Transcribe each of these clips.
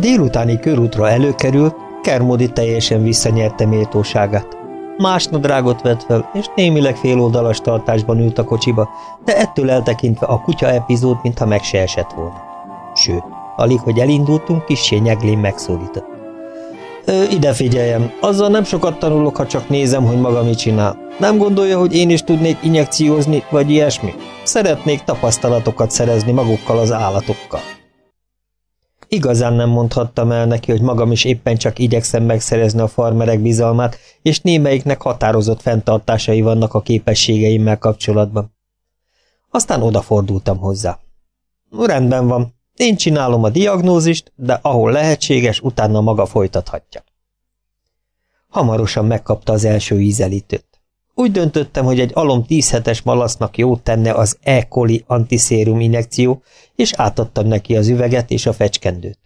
Délutáni körútra előkerült, Kermodi teljesen visszanyerte méltóságát. Más nadrágot vett fel, és némileg féloldalas tartásban ült a kocsiba, de ettől eltekintve a kutya epizód, mintha meg se esett volna. Sőt, alig, hogy elindultunk, kissé nyeglén megszólított. Ö, ide figyeljem, azzal nem sokat tanulok, ha csak nézem, hogy maga mit csinál. Nem gondolja, hogy én is tudnék injekciózni, vagy ilyesmi? Szeretnék tapasztalatokat szerezni magukkal az állatokkal. Igazán nem mondhattam el neki, hogy magam is éppen csak igyekszem megszerezni a farmerek bizalmát, és némelyiknek határozott fenntartásai vannak a képességeimmel kapcsolatban. Aztán odafordultam hozzá. Rendben van, én csinálom a diagnózist, de ahol lehetséges, utána maga folytathatja. Hamarosan megkapta az első ízelítőt. Úgy döntöttem, hogy egy alom 10 hetes malasznak jót tenne az E. coli antiszérum injekció, és átadtam neki az üveget és a fecskendőt.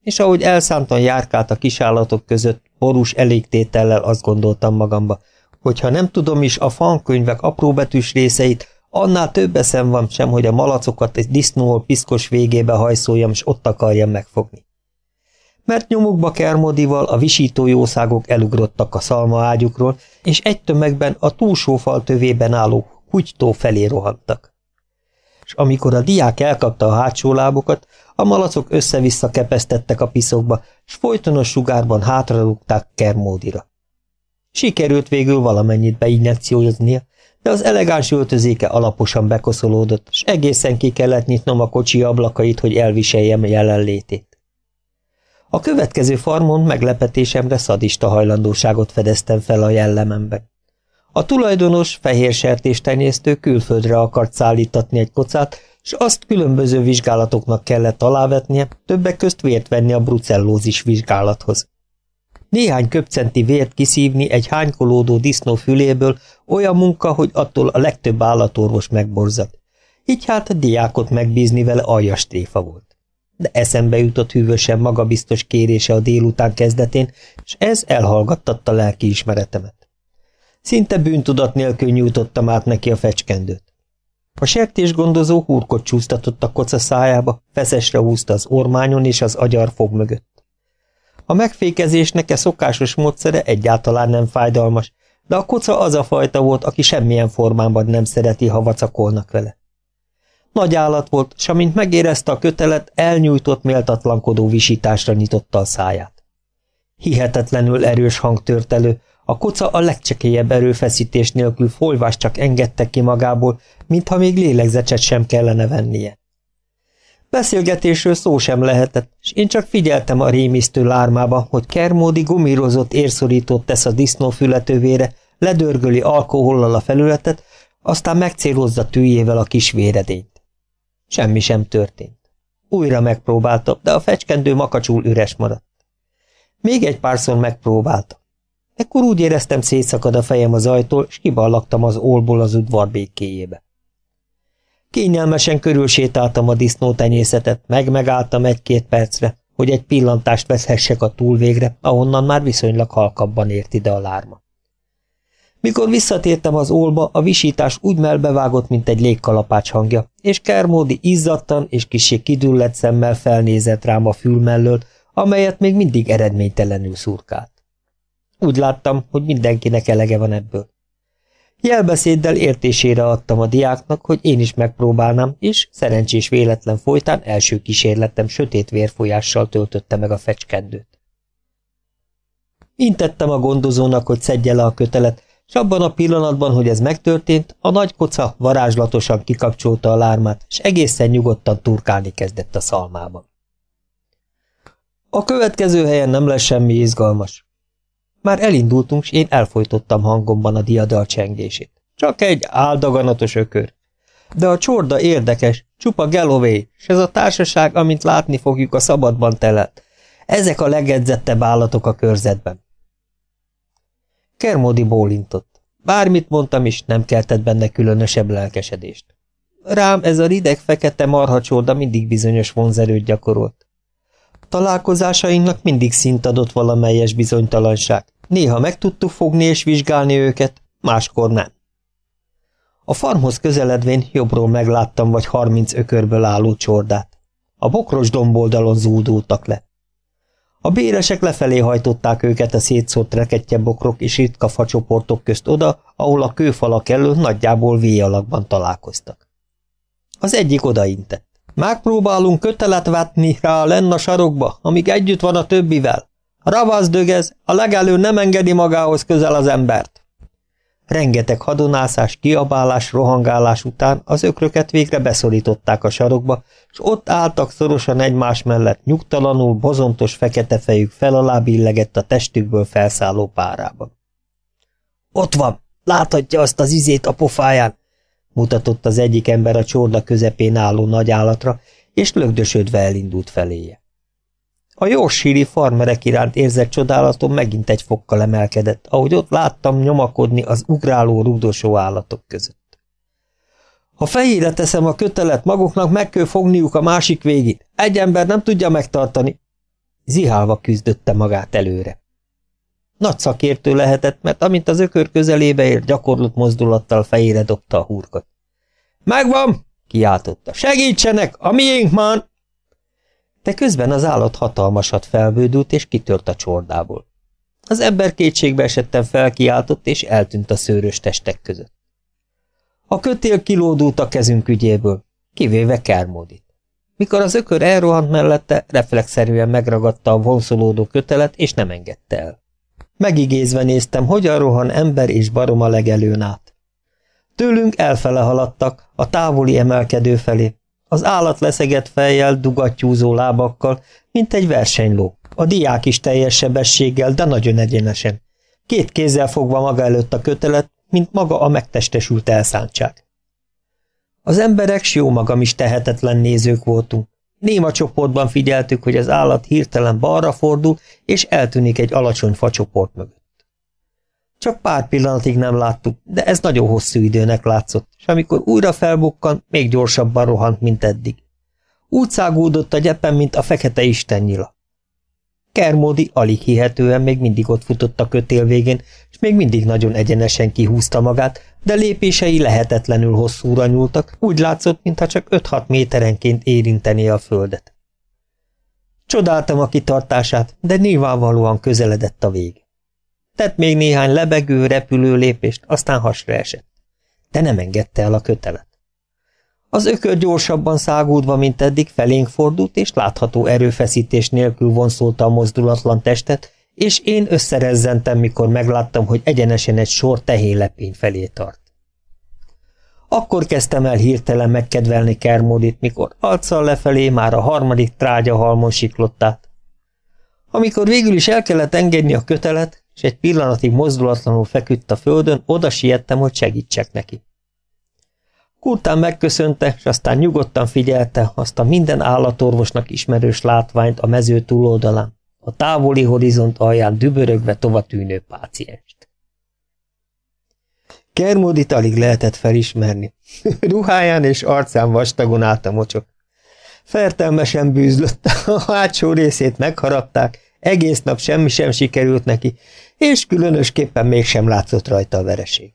És ahogy elszántan járkált a kisállatok között, borús elégtétellel azt gondoltam magamba, hogy ha nem tudom is a fankönyvek apróbetűs részeit, annál több eszem van sem, hogy a malacokat egy disznó piszkos végébe hajszoljam, és ott akarjam megfogni mert nyomukba Kermodival a visító jószágok elugrottak a szalma ágyukról, és egy tömegben a túlsó fal tövében álló kutytó felé rohantak. És amikor a diák elkapta a hátsó lábokat, a malacok össze-vissza kepesztettek a piszokba, s folytonos sugárban hátralugták Kermódira. Sikerült végül valamennyit beinjekcióznia, de az elegáns öltözéke alaposan bekoszolódott, és egészen ki kellett nyitnom a kocsi ablakait, hogy elviseljem jelenlétét. A következő farmon meglepetésemre szadista hajlandóságot fedeztem fel a jellememben. A tulajdonos, fehér sertéstenyésztő külföldre akart szállítatni egy kocát, és azt különböző vizsgálatoknak kellett alávetnie, többek közt vért venni a brucellózis vizsgálathoz. Néhány köpcenti vért kiszívni egy hánykolódó disznó füléből olyan munka, hogy attól a legtöbb állatorvos megborzat. Így hát a diákot megbízni vele aljas tréfa volt de eszembe jutott hűvösen magabiztos kérése a délután kezdetén, és ez elhallgattatta lelki ismeretemet. Szinte bűntudat nélkül nyújtottam át neki a fecskendőt. A sertésgondozó húrkot csúsztatott a koca szájába, feszesre húzta az ormányon és az agyar fog mögött. A megfékezésnek e szokásos módszere egyáltalán nem fájdalmas, de a koca az a fajta volt, aki semmilyen formában nem szereti, ha vacakolnak vele. Nagy állat volt, s amint megérezte a kötelet, elnyújtott méltatlankodó visításra nyitotta a száját. Hihetetlenül erős hang tört elő, a koca a legcsekélyebb erőfeszítés nélkül folyvást csak engedte ki magából, mintha még lélegzetet sem kellene vennie. Beszélgetésről szó sem lehetett, és én csak figyeltem a rémisztő lármába, hogy Kermódi gumírozott érszorítót tesz a disznó fületövére, ledörgöli alkohollal a felületet, aztán megcélozza tűjével a kis véredényt. Semmi sem történt. Újra megpróbálta, de a fecskendő makacsul üres maradt. Még egy párszor megpróbálta. Ekkor úgy éreztem, szétszakad a fejem az ajtól, és kiballagtam az ólból az udvar békéjébe. Kényelmesen körülsétáltam a disznótenyészetet, meg-megálltam egy-két percre, hogy egy pillantást veszhessek a túlvégre, ahonnan már viszonylag halkabban ért ide a lárma. Mikor visszatértem az ólba, a visítás úgy melbevágott, mint egy légkalapács hangja, és Kermódi izzadtan és kisé kidüllett szemmel felnézett rám a fül mellől, amelyet még mindig eredménytelenül szurkált. Úgy láttam, hogy mindenkinek elege van ebből. Jelbeszéddel értésére adtam a diáknak, hogy én is megpróbálnám, és szerencsés véletlen folytán első kísérletem sötét vérfolyással töltötte meg a fecskendőt. Intettem a gondozónak, hogy szedje le a kötelet, és abban a pillanatban, hogy ez megtörtént, a nagy koca varázslatosan kikapcsolta a lármát, és egészen nyugodtan turkálni kezdett a szalmában. A következő helyen nem lesz semmi izgalmas. Már elindultunk, és én elfolytottam hangomban a diadal csengését. Csak egy áldaganatos ökör. De a csorda érdekes, csupa Galloway, és ez a társaság, amint látni fogjuk, a szabadban telelt. Ezek a legedzettebb állatok a körzetben. Kermodi bólintott. Bármit mondtam is, nem keltett benne különösebb lelkesedést. Rám ez a rideg fekete marhacsorda mindig bizonyos vonzerőt gyakorolt. Találkozásainknak mindig szint adott valamelyes bizonytalanság. Néha meg tudtuk fogni és vizsgálni őket, máskor nem. A farmhoz közeledvén jobbról megláttam vagy harminc ökörből álló csordát. A bokros domboldalon zúdultak le. A béresek lefelé hajtották őket a szétszórt rekettye bokrok és ritka facsoportok közt oda, ahol a kőfalak elő nagyjából V alakban találkoztak. Az egyik odaintett. Megpróbálunk kötelet vetni rá lenn a sarokba, amíg együtt van a többivel. Ravasz dögez, a legelő nem engedi magához közel az embert. Rengeteg hadonászás, kiabálás, rohangálás után az ökröket végre beszorították a sarokba, és ott álltak szorosan egymás mellett, nyugtalanul, bozontos fekete fejük fel alá a testükből felszálló párában. Ott van, láthatja azt az izét a pofáján, mutatott az egyik ember a csorda közepén álló nagy állatra, és lögdösödve elindult feléje. A Yorkshire farmerek iránt érzett csodálatom megint egy fokkal emelkedett, ahogy ott láttam nyomakodni az ugráló, rugdosó állatok között. Ha fejére teszem a kötelet, maguknak meg kell fogniuk a másik végét. Egy ember nem tudja megtartani. Zihálva küzdötte magát előre. Nagy szakértő lehetett, mert amint az ökör közelébe ért, gyakorlott mozdulattal fejére dobta a hurkot. Megvan! kiáltotta. Segítsenek! A miénk már! De közben az állat hatalmasat felbődült, és kitört a csordából. Az ember kétségbe esetten felkiáltott, és eltűnt a szőrös testek között. A kötél kilódult a kezünk ügyéből, kivéve Kermódit. Mikor az ökör elrohant mellette, reflexzerűen megragadta a vonszolódó kötelet, és nem engedte el. Megigézve néztem, hogyan rohan ember és barom a legelőn át. Tőlünk elfele haladtak, a távoli emelkedő felé, az állat leszegett fejjel, dugattyúzó lábakkal, mint egy versenyló. A diák is teljes sebességgel, de nagyon egyenesen. Két kézzel fogva maga előtt a kötelet, mint maga a megtestesült elszántság. Az emberek, s jó magam is tehetetlen nézők voltunk. Néma csoportban figyeltük, hogy az állat hirtelen balra fordul, és eltűnik egy alacsony facsoport mögött. Csak pár pillanatig nem láttuk, de ez nagyon hosszú időnek látszott, és amikor újra felbukkan, még gyorsabban rohant, mint eddig. Úgy szágúdott a gyepen, mint a fekete istennyila. Kermódi alig hihetően még mindig ott futott a kötél végén, és még mindig nagyon egyenesen kihúzta magát, de lépései lehetetlenül hosszúra nyúltak, úgy látszott, mintha csak 5-6 méterenként érinteni a földet. Csodáltam a kitartását, de nyilvánvalóan közeledett a vég. Tett még néhány lebegő, repülő lépést, aztán hasra esett. De nem engedte el a kötelet. Az ökör gyorsabban szágódva, mint eddig, felénk fordult, és látható erőfeszítés nélkül vonszolta a mozdulatlan testet, és én összerezzentem, mikor megláttam, hogy egyenesen egy sor tehénylepény felé tart. Akkor kezdtem el hirtelen megkedvelni Kermódit, mikor arccal lefelé már a harmadik trágya halmon siklott át. Amikor végül is el kellett engedni a kötelet, és egy pillanatig mozdulatlanul feküdt a földön, oda siettem, hogy segítsek neki. Kurtán megköszönte, és aztán nyugodtan figyelte azt a minden állatorvosnak ismerős látványt a mező túloldalán, a távoli horizont alján dübörögve tovatűnő pácienst. Kermódit alig lehetett felismerni. Ruháján és arcán vastagon állt a mocsok. Fertelmesen bűzlött, a hátsó részét megharapták, egész nap semmi sem sikerült neki, és különösképpen mégsem látszott rajta a vereség.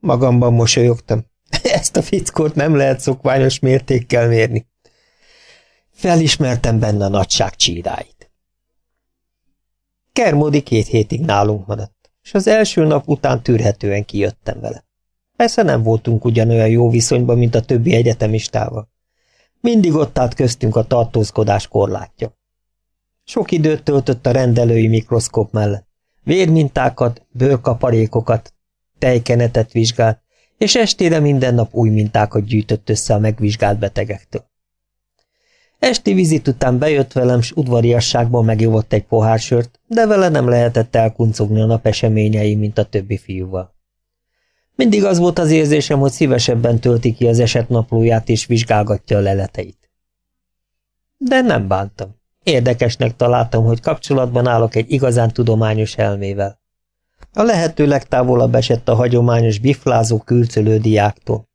Magamban mosolyogtam. Ezt a fickót nem lehet szokványos mértékkel mérni. Felismertem benne a nagyság csíráit. Kermódi két hétig nálunk maradt, és az első nap után tűrhetően kijöttem vele. Persze nem voltunk ugyanolyan jó viszonyban, mint a többi egyetemistával. Mindig ott állt köztünk a tartózkodás korlátja. Sok időt töltött a rendelői mikroszkóp mellett. Vérmintákat, bőrkaparékokat, tejkenetet vizsgált, és estére minden nap új mintákat gyűjtött össze a megvizsgált betegektől. Esti vizit után bejött velem, s udvariasságban megjövott egy pohár sört, de vele nem lehetett elkuncogni a nap eseményei, mint a többi fiúval. Mindig az volt az érzésem, hogy szívesebben tölti ki az eset naplóját és vizsgálgatja a leleteit. De nem bántam. Érdekesnek találtam, hogy kapcsolatban állok egy igazán tudományos elmével. A lehető legtávolabb esett a hagyományos biflázó külcölő diáktól.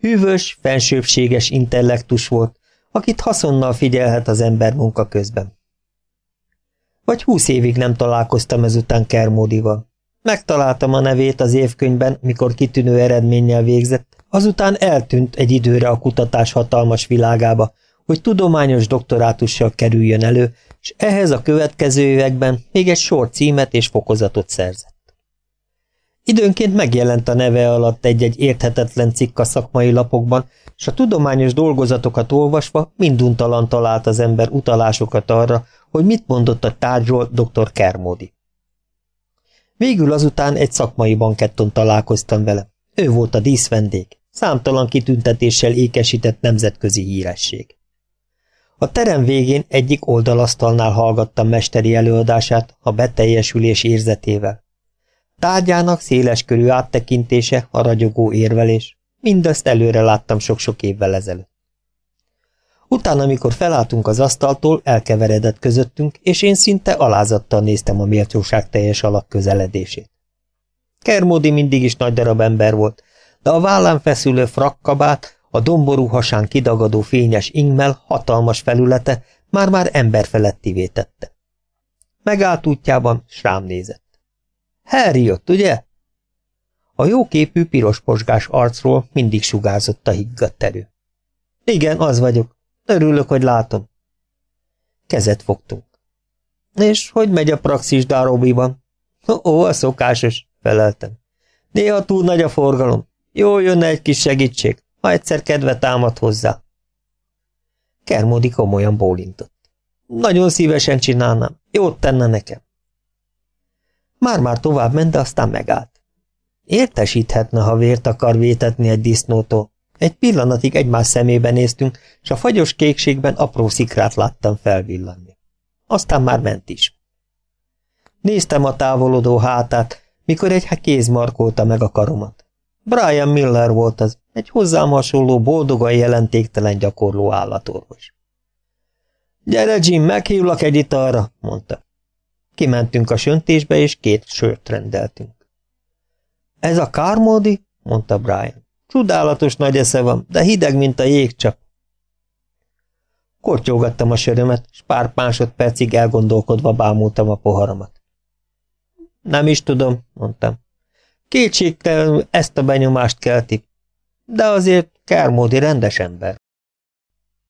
Hűvös, fensőbséges intellektus volt, akit haszonnal figyelhet az ember munka közben. Vagy húsz évig nem találkoztam ezután Kermódival. Megtaláltam a nevét az évkönyvben, mikor kitűnő eredménnyel végzett, azután eltűnt egy időre a kutatás hatalmas világába, hogy tudományos doktorátussal kerüljön elő, és ehhez a következő években még egy sor címet és fokozatot szerzett. Időnként megjelent a neve alatt egy-egy érthetetlen cikk a szakmai lapokban, és a tudományos dolgozatokat olvasva minduntalan talált az ember utalásokat arra, hogy mit mondott a tárgyról dr. Kermodi. Végül azután egy szakmai banketton találkoztam vele. Ő volt a díszvendég, számtalan kitüntetéssel ékesített nemzetközi híresség. A terem végén egyik oldalasztalnál hallgattam mesteri előadását a beteljesülés érzetével. Tárgyának széles körű áttekintése, a ragyogó érvelés, mindazt előre láttam sok-sok évvel ezelőtt. Utána, amikor felálltunk az asztaltól, elkeveredett közöttünk, és én szinte alázattal néztem a méltóság teljes alak közeledését. Kermódi mindig is nagy darab ember volt, de a vállán feszülő frakkabát, a domború hasán kidagadó fényes ingmel hatalmas felülete már-már emberfelettivé tette. Megállt útjában, s rám nézett. Harry jött, ugye? A jóképű piros posgás arcról mindig sugárzott a higgadt erő. Igen, az vagyok. Örülök, hogy látom. Kezet fogtunk. És hogy megy a praxis Darobiban? Ó, a szokásos, feleltem. Néha túl nagy a forgalom. Jó jönne egy kis segítség, ha egyszer kedve támad hozzá. Kermódi komolyan bólintott. Nagyon szívesen csinálnám, jót tenne nekem. Már-már tovább ment, de aztán megállt. Értesíthetne, ha vért akar vétetni egy disznótól. Egy pillanatig egymás szemébe néztünk, és a fagyos kékségben apró szikrát láttam felvillanni. Aztán már ment is. Néztem a távolodó hátát, mikor egy kéz markolta meg a karomat. Brian Miller volt az, egy hozzám hasonló boldogan jelentéktelen gyakorló állatorvos. Gyere, Jim, meghívlak egy italra, mondta. Kimentünk a söntésbe, és két sört rendeltünk. Ez a kármódi? mondta Brian. Csodálatos nagy esze van, de hideg, mint a jégcsap. Kortyolgattam a sörömet, s pár másodpercig elgondolkodva bámultam a poharamat. Nem is tudom, mondtam. Kétségtelenül ezt a benyomást kelti, de azért Kármódi rendes ember.